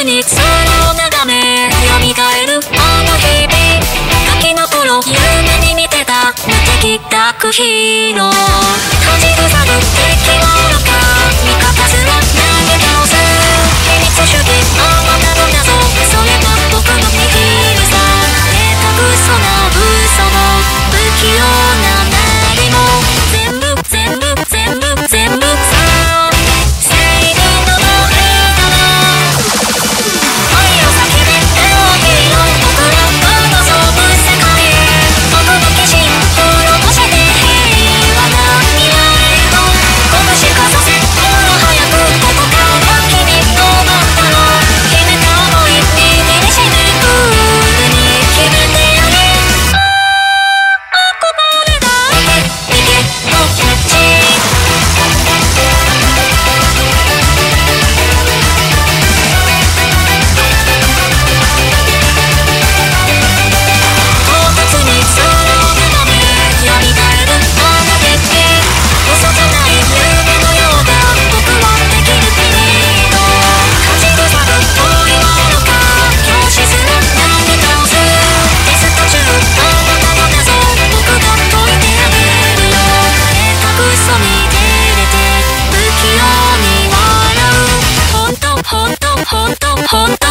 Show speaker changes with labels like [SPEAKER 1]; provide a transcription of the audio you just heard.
[SPEAKER 1] にそれを眺め蘇るあの日々。ガキの頃夢に見てた無敵ダークヒーロー本